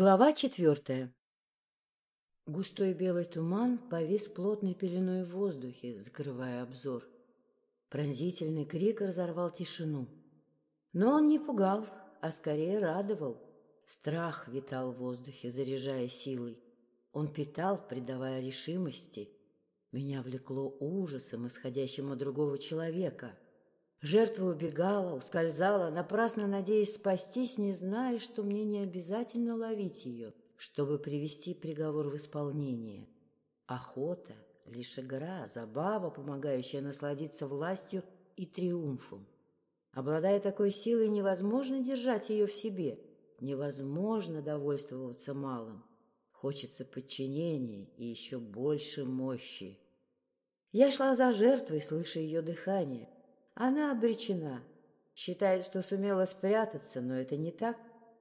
Глава четвертая Густой белый туман повис плотной пеленой в воздухе, закрывая обзор. Пронзительный крик разорвал тишину. Но он не пугал, а скорее радовал. Страх витал в воздухе, заряжая силой. Он питал, придавая решимости. Меня влекло ужасом, исходящим от другого человека — Жертва убегала, ускользала, напрасно надеясь спастись, не зная, что мне не обязательно ловить ее, чтобы привести приговор в исполнение. Охота — лишь игра, забава, помогающая насладиться властью и триумфом. Обладая такой силой, невозможно держать ее в себе, невозможно довольствоваться малым. Хочется подчинения и еще больше мощи. Я шла за жертвой, слыша ее дыхание. Она обречена. Считает, что сумела спрятаться, но это не так.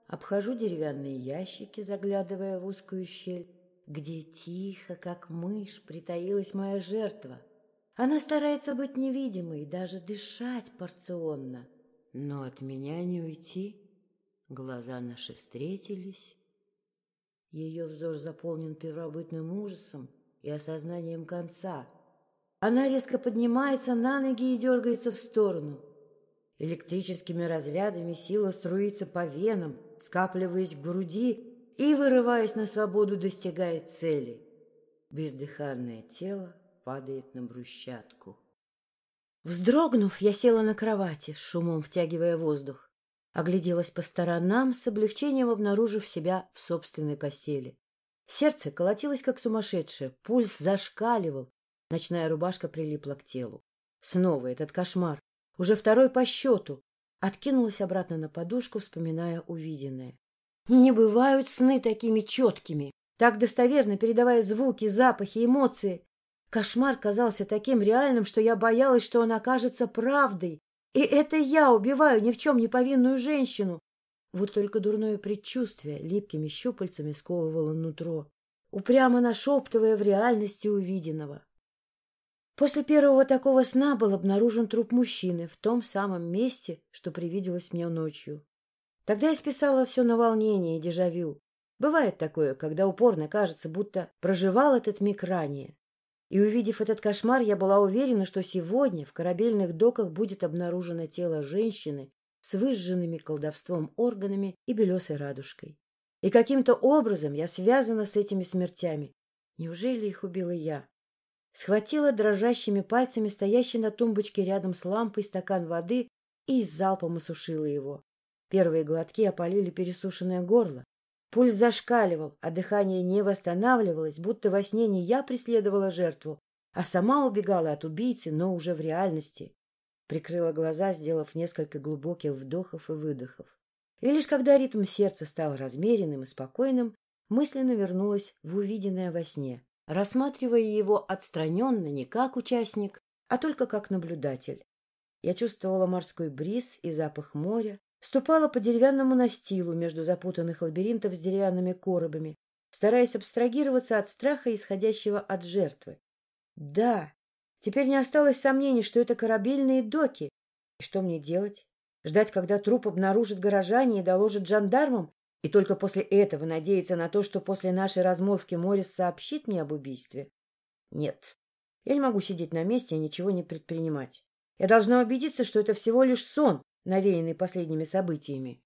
Обхожу деревянные ящики, заглядывая в узкую щель, где тихо, как мышь, притаилась моя жертва. Она старается быть невидимой, даже дышать порционно. Но от меня не уйти. Глаза наши встретились. Ее взор заполнен первобытным ужасом и осознанием конца — она резко поднимается на ноги и дергается в сторону. Электрическими разрядами сила струится по венам, скапливаясь в груди и, вырываясь на свободу, достигает цели. Бездыханное тело падает на брусчатку. Вздрогнув, я села на кровати, с шумом втягивая воздух. Огляделась по сторонам, с облегчением обнаружив себя в собственной постели. Сердце колотилось, как сумасшедшее, пульс зашкаливал, Ночная рубашка прилипла к телу. Снова этот кошмар. Уже второй по счету. Откинулась обратно на подушку, вспоминая увиденное. Не бывают сны такими четкими, так достоверно передавая звуки, запахи, эмоции. Кошмар казался таким реальным, что я боялась, что он окажется правдой. И это я убиваю ни в чем не повинную женщину. Вот только дурное предчувствие липкими щупальцами сковывало нутро, упрямо нашептывая в реальности увиденного. После первого такого сна был обнаружен труп мужчины в том самом месте, что привиделось мне ночью. Тогда я списала все на волнение и дежавю. Бывает такое, когда упорно кажется, будто проживал этот миг ранее. И увидев этот кошмар, я была уверена, что сегодня в корабельных доках будет обнаружено тело женщины с выжженными колдовством органами и белесой радужкой. И каким-то образом я связана с этими смертями. Неужели их убила я? Схватила дрожащими пальцами стоящий на тумбочке рядом с лампой стакан воды и залпом осушила его. Первые глотки опалили пересушенное горло. Пульс зашкаливал, а дыхание не восстанавливалось, будто во сне не я преследовала жертву, а сама убегала от убийцы, но уже в реальности. Прикрыла глаза, сделав несколько глубоких вдохов и выдохов. И лишь когда ритм сердца стал размеренным и спокойным, мысленно вернулась в увиденное во сне рассматривая его отстраненно не как участник, а только как наблюдатель. Я чувствовала морской бриз и запах моря, ступала по деревянному настилу между запутанных лабиринтов с деревянными коробами, стараясь абстрагироваться от страха, исходящего от жертвы. Да, теперь не осталось сомнений, что это корабельные доки. И что мне делать? Ждать, когда труп обнаружит горожане и доложит жандармам? И только после этого надеяться на то, что после нашей размолвки Морис сообщит мне об убийстве? Нет, я не могу сидеть на месте и ничего не предпринимать. Я должна убедиться, что это всего лишь сон, навеянный последними событиями.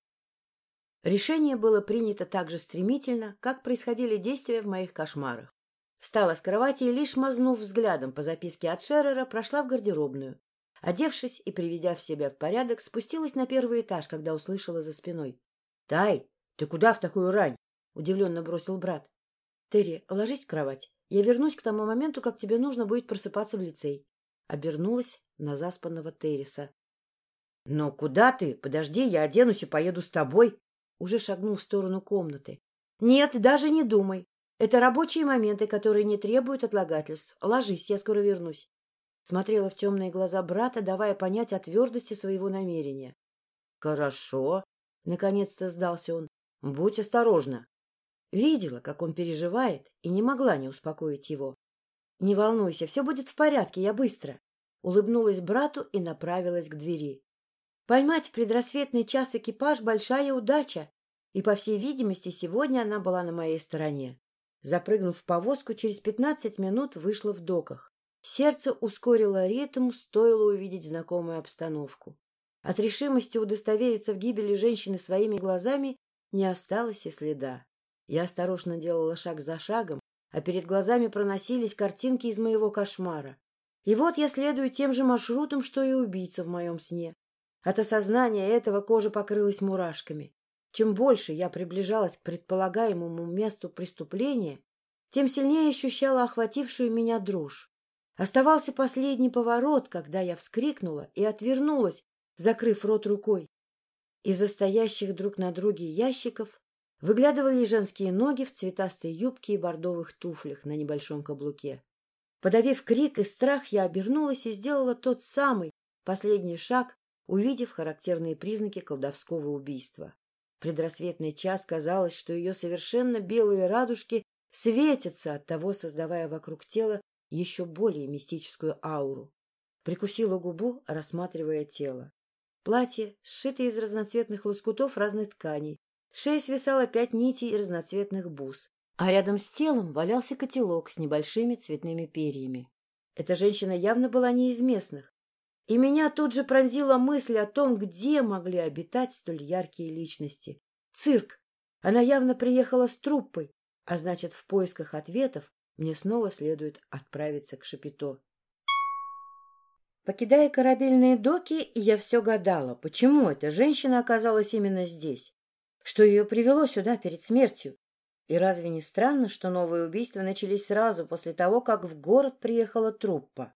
Решение было принято так же стремительно, как происходили действия в моих кошмарах. Встала с кровати и, лишь мазнув взглядом по записке от Шеррера, прошла в гардеробную. Одевшись и приведя в себя в порядок, спустилась на первый этаж, когда услышала за спиной. — Тай, — Ты куда в такую рань? — удивленно бросил брат. — Терри, ложись в кровать. Я вернусь к тому моменту, как тебе нужно будет просыпаться в лицей. Обернулась на заспанного Терриса. — Но куда ты? Подожди, я оденусь и поеду с тобой. Уже шагнул в сторону комнаты. — Нет, даже не думай. Это рабочие моменты, которые не требуют отлагательств. Ложись, я скоро вернусь. Смотрела в темные глаза брата, давая понять о твердости своего намерения. — Хорошо. Наконец-то сдался он. Будь осторожна. Видела, как он переживает, и не могла не успокоить его. — Не волнуйся, все будет в порядке, я быстро. Улыбнулась брату и направилась к двери. Поймать в предрассветный час экипаж — большая удача. и, по всей видимости, сегодня она была на моей стороне. Запрыгнув в повозку, через пятнадцать минут вышла в доках. Сердце ускорило ритм, стоило увидеть знакомую обстановку. От решимости удостовериться в гибели женщины своими глазами не осталось и следа. Я осторожно делала шаг за шагом, а перед глазами проносились картинки из моего кошмара. И вот я следую тем же маршрутом, что и убийца в моем сне. От осознания этого кожа покрылась мурашками. Чем больше я приближалась к предполагаемому месту преступления, тем сильнее ощущала охватившую меня дрожь. Оставался последний поворот, когда я вскрикнула и отвернулась, закрыв рот рукой. Из-за стоящих друг на друге ящиков выглядывали женские ноги в цветастой юбке и бордовых туфлях на небольшом каблуке. Подавив крик и страх, я обернулась и сделала тот самый последний шаг, увидев характерные признаки колдовского убийства. В предрассветный час казалось, что ее совершенно белые радужки светятся от того, создавая вокруг тела еще более мистическую ауру. Прикусила губу, рассматривая тело. Платье, сшитое из разноцветных лоскутов разных тканей. С шеи свисало пять нитей и разноцветных бус. А рядом с телом валялся котелок с небольшими цветными перьями. Эта женщина явно была не из местных. И меня тут же пронзила мысль о том, где могли обитать столь яркие личности. Цирк! Она явно приехала с труппой, а значит, в поисках ответов мне снова следует отправиться к Шапито. Покидая корабельные доки, я все гадала, почему эта женщина оказалась именно здесь, что ее привело сюда перед смертью. И разве не странно, что новые убийства начались сразу после того, как в город приехала труппа?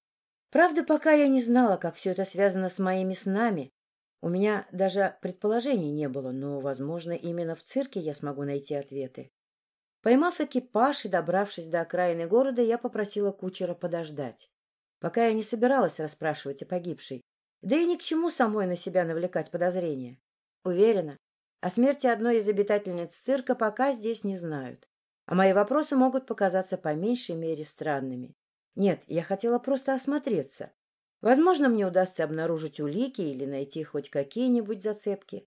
Правда, пока я не знала, как все это связано с моими снами. У меня даже предположений не было, но, возможно, именно в цирке я смогу найти ответы. Поймав экипаж и добравшись до окраины города, я попросила кучера подождать. Пока я не собиралась расспрашивать о погибшей, да и ни к чему самой на себя навлекать подозрения. Уверена, о смерти одной из обитательниц цирка пока здесь не знают, а мои вопросы могут показаться по меньшей мере странными. Нет, я хотела просто осмотреться. Возможно, мне удастся обнаружить улики или найти хоть какие-нибудь зацепки.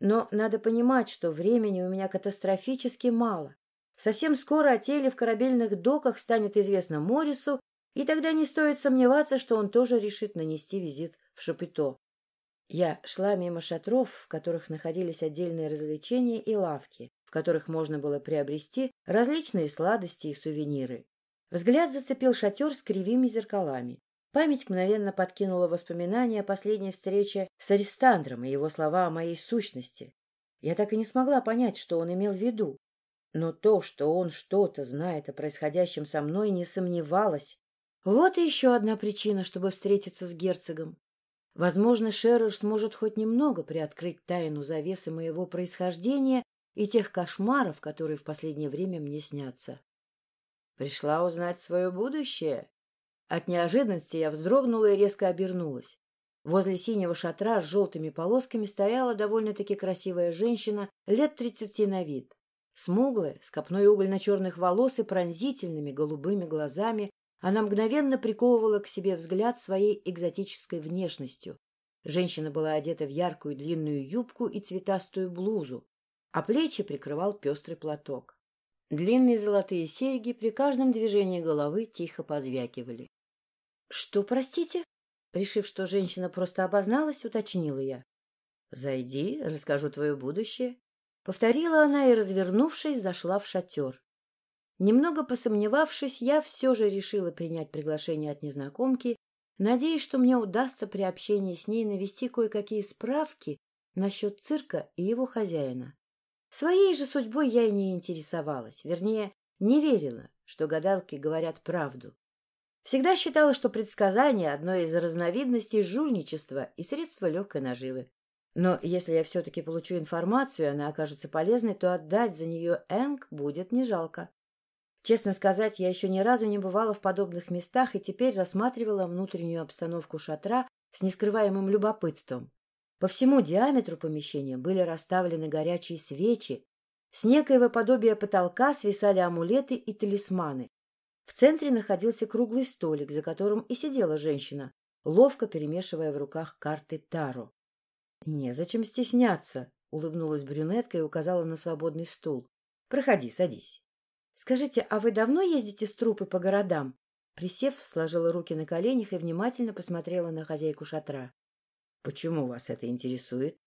Но надо понимать, что времени у меня катастрофически мало. Совсем скоро о теле в корабельных доках станет известно Морису, и тогда не стоит сомневаться, что он тоже решит нанести визит в Шапито. Я шла мимо шатров, в которых находились отдельные развлечения и лавки, в которых можно было приобрести различные сладости и сувениры. Взгляд зацепил шатер с кривыми зеркалами. Память мгновенно подкинула воспоминания о последней встрече с Арестандром и его слова о моей сущности. Я так и не смогла понять, что он имел в виду. Но то, что он что-то знает о происходящем со мной, не сомневалась. Вот и еще одна причина, чтобы встретиться с герцогом. Возможно, Шерер сможет хоть немного приоткрыть тайну завесы моего происхождения и тех кошмаров, которые в последнее время мне снятся. Пришла узнать свое будущее? От неожиданности я вздрогнула и резко обернулась. Возле синего шатра с желтыми полосками стояла довольно-таки красивая женщина лет тридцати на вид. Смуглая, с копной угольно-черных волос и пронзительными голубыми глазами, она мгновенно приковывала к себе взгляд своей экзотической внешностью. Женщина была одета в яркую длинную юбку и цветастую блузу, а плечи прикрывал пестрый платок. Длинные золотые серьги при каждом движении головы тихо позвякивали. — Что, простите? Решив, что женщина просто обозналась, уточнила я. — Зайди, расскажу твое будущее. Повторила она и, развернувшись, зашла в шатер. Немного посомневавшись, я все же решила принять приглашение от незнакомки, надеясь, что мне удастся при общении с ней навести кое-какие справки насчет цирка и его хозяина. Своей же судьбой я и не интересовалась, вернее, не верила, что гадалки говорят правду. Всегда считала, что предсказание – одно из разновидностей жульничества и средство легкой наживы. Но если я все-таки получу информацию, и она окажется полезной, то отдать за нее Энг будет не жалко. Честно сказать, я еще ни разу не бывала в подобных местах и теперь рассматривала внутреннюю обстановку шатра с нескрываемым любопытством. По всему диаметру помещения были расставлены горячие свечи, с некоего подобия потолка свисали амулеты и талисманы. В центре находился круглый столик, за которым и сидела женщина, ловко перемешивая в руках карты Таро. — Незачем стесняться, — улыбнулась брюнетка и указала на свободный стул. — Проходи, садись. — Скажите, а вы давно ездите с трупы по городам? Присев, сложила руки на коленях и внимательно посмотрела на хозяйку шатра. — Почему вас это интересует?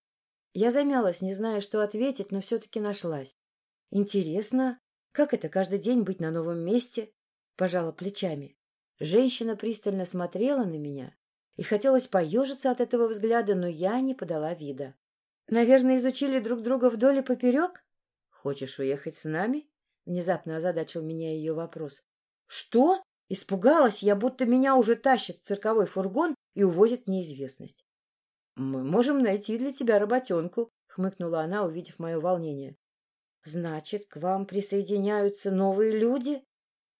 Я замялась, не зная, что ответить, но все-таки нашлась. — Интересно, как это каждый день быть на новом месте? Пожала плечами. Женщина пристально смотрела на меня, и хотелось поежиться от этого взгляда, но я не подала вида. — Наверное, изучили друг друга вдоль и поперек? — Хочешь уехать с нами? — внезапно озадачил меня ее вопрос. — Что? Испугалась я, будто меня уже тащит цирковой фургон и увозит в неизвестность. — Мы можем найти для тебя работенку, — хмыкнула она, увидев мое волнение. — Значит, к вам присоединяются новые люди?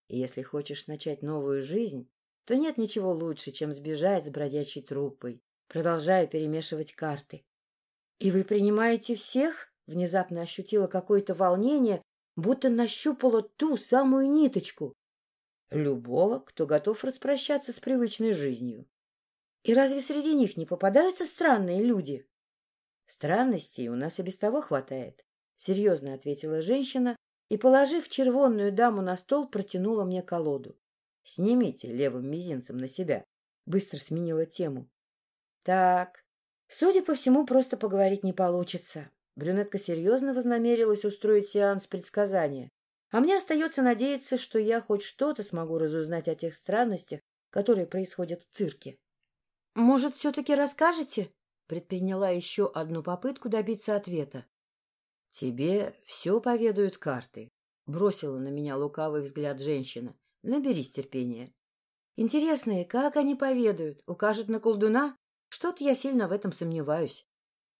Если хочешь начать новую жизнь, то нет ничего лучше, чем сбежать с бродячей труппой, продолжая перемешивать карты. — И вы принимаете всех? — внезапно ощутила какое-то волнение, будто нащупала ту самую ниточку. — Любого, кто готов распрощаться с привычной жизнью. — И разве среди них не попадаются странные люди? — Странностей у нас и без того хватает, — серьезно ответила женщина и, положив червонную даму на стол, протянула мне колоду. — Снимите левым мизинцем на себя. Быстро сменила тему. — Так, Судя по всему, просто поговорить не получится. Брюнетка серьезно вознамерилась устроить сеанс предсказания. А мне остается надеяться, что я хоть что-то смогу разузнать о тех странностях, которые происходят в цирке. — Может, все-таки расскажете? — предприняла еще одну попытку добиться ответа. — Тебе все поведают карты, — бросила на меня лукавый взгляд женщина. — Наберись терпения. — Интересно, как они поведают? Укажут на колдуна? Что-то я сильно в этом сомневаюсь.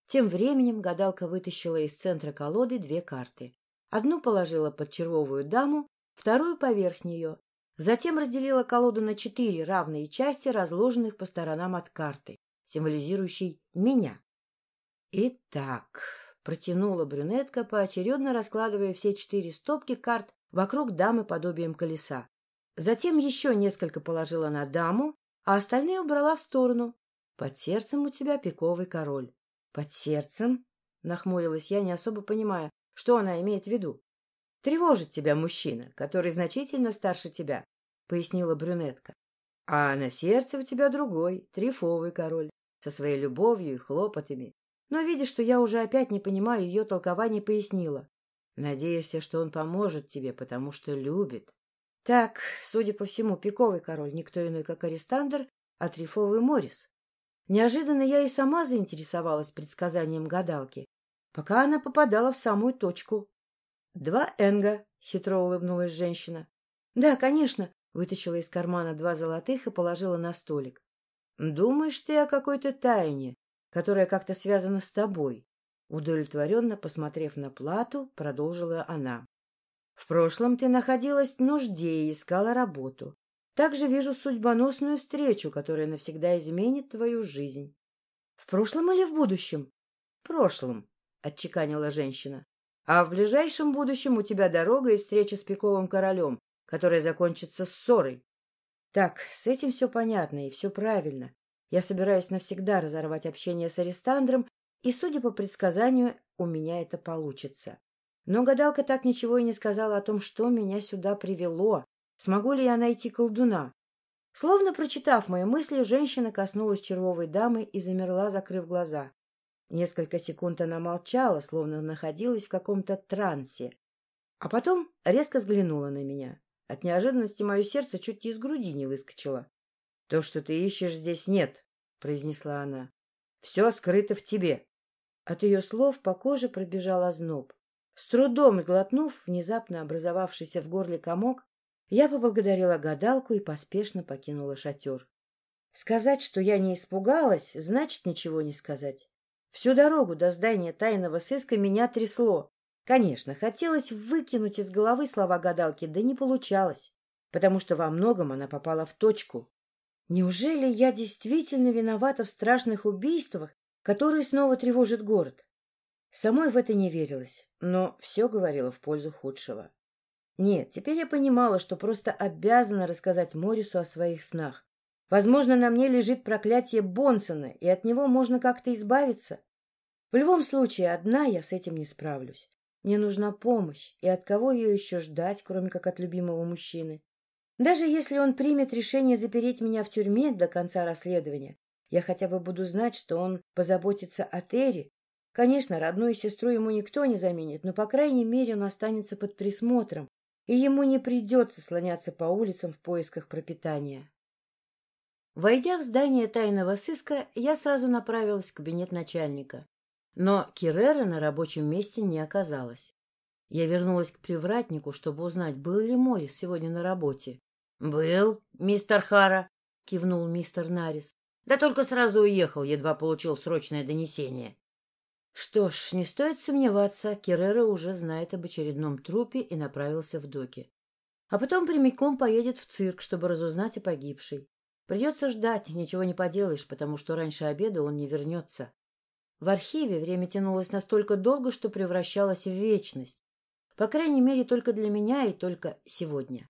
Тем временем гадалка вытащила из центра колоды две карты. Одну положила под червовую даму, вторую поверх нее. Затем разделила колоду на четыре равные части, разложенных по сторонам от карты, символизирующей меня. Итак, протянула брюнетка, поочередно раскладывая все четыре стопки карт вокруг дамы подобием колеса. Затем еще несколько положила на даму, а остальные убрала в сторону, под сердцем у тебя пиковый король. Под сердцем? Нахмурилась я, не особо понимая, что она имеет в виду. Тревожит тебя мужчина, который значительно старше тебя, пояснила брюнетка. А на сердце у тебя другой, трифовый король, со своей любовью и хлопотами. Но, видя, что я уже опять не понимаю ее толкования, пояснила. Надеешься, что он поможет тебе, потому что любит. Так, судя по всему, пиковый король никто иной, как Арестандр, а трифовый Морис. Неожиданно я и сама заинтересовалась предсказанием гадалки, пока она попадала в самую точку. — Два энга, — хитро улыбнулась женщина. — Да, конечно, — вытащила из кармана два золотых и положила на столик. — Думаешь ты о какой-то тайне, которая как-то связана с тобой? Удовлетворенно посмотрев на плату, продолжила она. — В прошлом ты находилась в нужде и искала работу. Также вижу судьбоносную встречу, которая навсегда изменит твою жизнь. — В прошлом или в будущем? — В прошлом, — отчеканила женщина. — А в ближайшем будущем у тебя дорога и встреча с пиковым королем, которая закончится ссорой. Так, с этим все понятно и все правильно. Я собираюсь навсегда разорвать общение с Арестандром, и, судя по предсказанию, у меня это получится. Но гадалка так ничего и не сказала о том, что меня сюда привело, Смогу ли я найти колдуна? Словно прочитав мои мысли, женщина коснулась червовой дамы и замерла, закрыв глаза. Несколько секунд она молчала, словно находилась в каком-то трансе. А потом резко взглянула на меня. От неожиданности мое сердце чуть из груди не выскочило. — То, что ты ищешь, здесь нет, — произнесла она. — Все скрыто в тебе. От ее слов по коже пробежал озноб. С трудом глотнув внезапно образовавшийся в горле комок, я поблагодарила гадалку и поспешно покинула шатер. Сказать, что я не испугалась, значит ничего не сказать. Всю дорогу до здания тайного сыска меня трясло. Конечно, хотелось выкинуть из головы слова гадалки, да не получалось, потому что во многом она попала в точку. Неужели я действительно виновата в страшных убийствах, которые снова тревожат город? Самой в это не верилось, но все говорило в пользу худшего. Нет, теперь я понимала, что просто обязана рассказать Морису о своих снах. Возможно, на мне лежит проклятие Бонсона, и от него можно как-то избавиться. В любом случае, одна я с этим не справлюсь. Мне нужна помощь, и от кого ее еще ждать, кроме как от любимого мужчины? Даже если он примет решение запереть меня в тюрьме до конца расследования, я хотя бы буду знать, что он позаботится о Терри. Конечно, родную сестру ему никто не заменит, но, по крайней мере, он останется под присмотром, и ему не придется слоняться по улицам в поисках пропитания. Войдя в здание тайного сыска, я сразу направилась в кабинет начальника. Но Кирера на рабочем месте не оказалось. Я вернулась к привратнику, чтобы узнать, был ли Морис сегодня на работе. — Был, мистер Хара, — кивнул мистер Нарис. — Да только сразу уехал, едва получил срочное донесение. Что ж, не стоит сомневаться, Керрера уже знает об очередном трупе и направился в доки. А потом прямиком поедет в цирк, чтобы разузнать о погибшей. Придется ждать, ничего не поделаешь, потому что раньше обеда он не вернется. В архиве время тянулось настолько долго, что превращалось в вечность. По крайней мере, только для меня и только сегодня.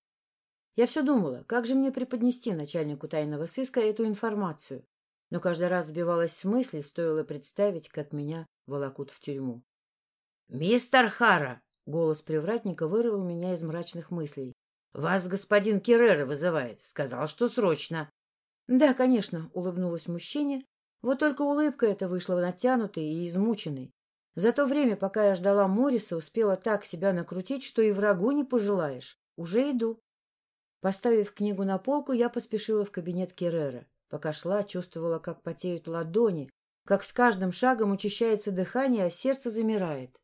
Я все думала, как же мне преподнести начальнику тайного сыска эту информацию но каждый раз сбивалась с мысли, стоило представить, как меня волокут в тюрьму. — Мистер Хара! — голос привратника вырвал меня из мрачных мыслей. — Вас господин Керрера вызывает. Сказал, что срочно. — Да, конечно, — улыбнулась мужчине. Вот только улыбка эта вышла натянутой и измученной. За то время, пока я ждала Мориса, успела так себя накрутить, что и врагу не пожелаешь. Уже иду. Поставив книгу на полку, я поспешила в кабинет Керрера. Пока шла, чувствовала, как потеют ладони, как с каждым шагом учащается дыхание, а сердце замирает.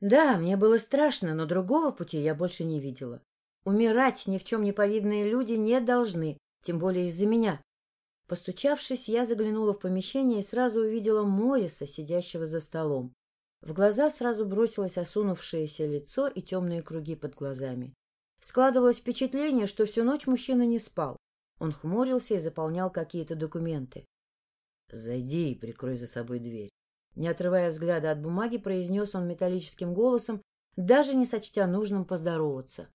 Да, мне было страшно, но другого пути я больше не видела. Умирать ни в чем не повидные люди не должны, тем более из-за меня. Постучавшись, я заглянула в помещение и сразу увидела Мориса, сидящего за столом. В глаза сразу бросилось осунувшееся лицо и темные круги под глазами. Складывалось впечатление, что всю ночь мужчина не спал. Он хмурился и заполнял какие-то документы. — Зайди и прикрой за собой дверь. Не отрывая взгляда от бумаги, произнес он металлическим голосом, даже не сочтя нужным поздороваться.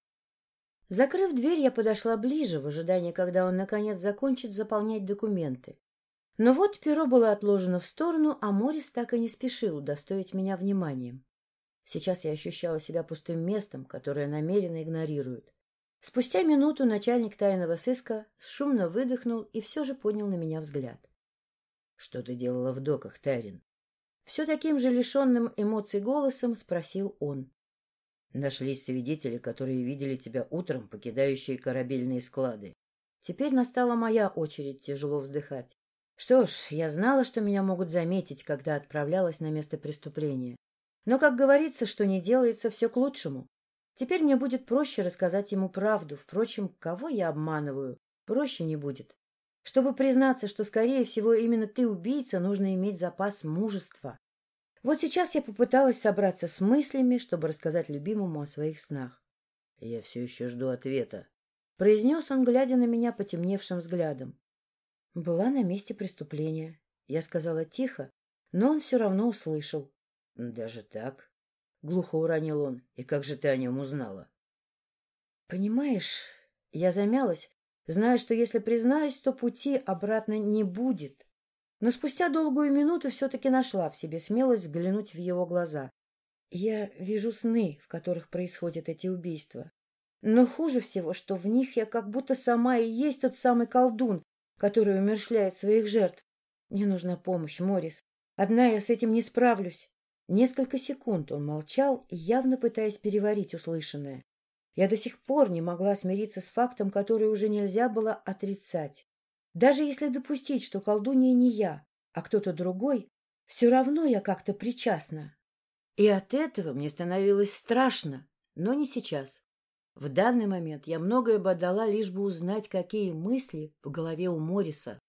Закрыв дверь, я подошла ближе, в ожидании, когда он, наконец, закончит заполнять документы. Но вот перо было отложено в сторону, а Морис так и не спешил удостоить меня вниманием. Сейчас я ощущала себя пустым местом, которое намеренно игнорируют. Спустя минуту начальник тайного сыска шумно выдохнул и все же поднял на меня взгляд. — Что ты делала в доках, Тарин? Все таким же лишенным эмоций голосом спросил он. Нашлись свидетели, которые видели тебя утром, покидающие корабельные склады. Теперь настала моя очередь тяжело вздыхать. Что ж, я знала, что меня могут заметить, когда отправлялась на место преступления. Но, как говорится, что не делается, все к лучшему. Теперь мне будет проще рассказать ему правду. Впрочем, кого я обманываю, проще не будет. Чтобы признаться, что, скорее всего, именно ты убийца, нужно иметь запас мужества. Вот сейчас я попыталась собраться с мыслями, чтобы рассказать любимому о своих снах. — Я все еще жду ответа, — произнес он, глядя на меня потемневшим взглядом. Была на месте преступления. Я сказала тихо, но он все равно услышал. — Даже так? — глухо уронил он. — И как же ты о нем узнала? — Понимаешь, я замялась, зная, что если признаюсь, то пути обратно не будет. Но спустя долгую минуту все-таки нашла в себе смелость взглянуть в его глаза. Я вижу сны, в которых происходят эти убийства. Но хуже всего, что в них я как будто сама и есть тот самый колдун, который умершляет своих жертв. Мне нужна помощь, Морис. Одна я с этим не справлюсь. Несколько секунд он молчал, явно пытаясь переварить услышанное. Я до сих пор не могла смириться с фактом, который уже нельзя было отрицать. Даже если допустить, что колдунья не я, а кто-то другой, все равно я как-то причастна. И от этого мне становилось страшно, но не сейчас. В данный момент я многое бы отдала, лишь бы узнать, какие мысли в голове у Мориса.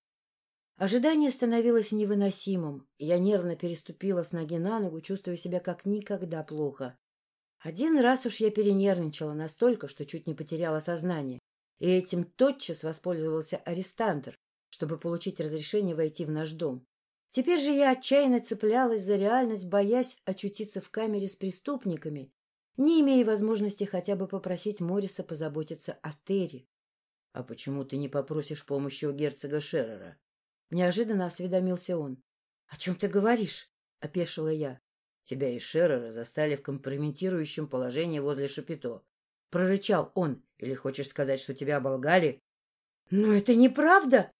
Ожидание становилось невыносимым, я нервно переступила с ноги на ногу, чувствуя себя как никогда плохо. Один раз уж я перенервничала настолько, что чуть не потеряла сознание, и этим тотчас воспользовался арестантер, чтобы получить разрешение войти в наш дом. Теперь же я отчаянно цеплялась за реальность, боясь очутиться в камере с преступниками, не имея возможности хотя бы попросить Мориса позаботиться о Терри. — А почему ты не попросишь помощи у герцога Шеррера? Неожиданно осведомился он. — О чем ты говоришь? — опешила я. Тебя и Шеррера застали в компрометирующем положении возле Шапито. Прорычал он. Или хочешь сказать, что тебя оболгали? Но это неправда!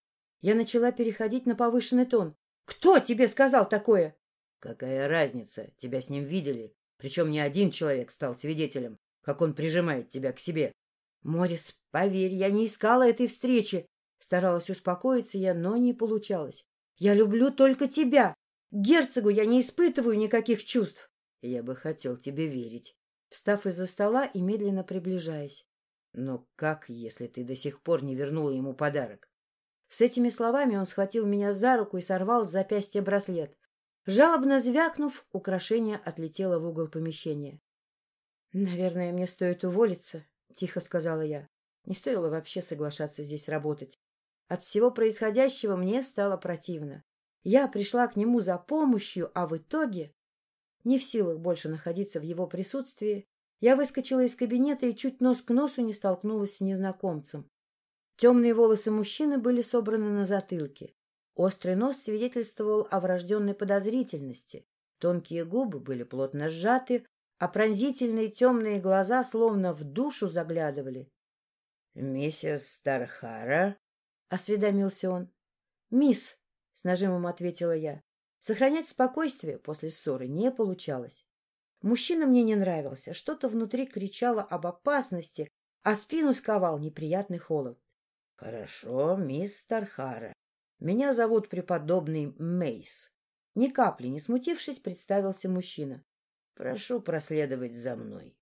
Я начала переходить на повышенный тон. Кто тебе сказал такое? Какая разница? Тебя с ним видели. Причем не один человек стал свидетелем, как он прижимает тебя к себе. Морис, поверь, я не искала этой встречи. Старалась успокоиться я, но не получалось. Я люблю только тебя. Герцогу я не испытываю никаких чувств. Я бы хотел тебе верить. Встав из-за стола и медленно приближаясь. Но как, если ты до сих пор не вернула ему подарок? С этими словами он схватил меня за руку и сорвал с запястья браслет. Жалобно звякнув, украшение отлетело в угол помещения. — Наверное, мне стоит уволиться, — тихо сказала я. Не стоило вообще соглашаться здесь работать. От всего происходящего мне стало противно. Я пришла к нему за помощью, а в итоге... Не в силах больше находиться в его присутствии, я выскочила из кабинета и чуть нос к носу не столкнулась с незнакомцем. Темные волосы мужчины были собраны на затылке. Острый нос свидетельствовал о врожденной подозрительности. Тонкие губы были плотно сжаты, а пронзительные темные глаза словно в душу заглядывали. — Миссис Тархара? — осведомился он. — Мисс, — с нажимом ответила я. Сохранять спокойствие после ссоры не получалось. Мужчина мне не нравился, что-то внутри кричало об опасности, а спину сковал неприятный холод. — Хорошо, мисс Тархара. Меня зовут преподобный Мейс. Ни капли не смутившись, представился мужчина. Прошу проследовать за мной.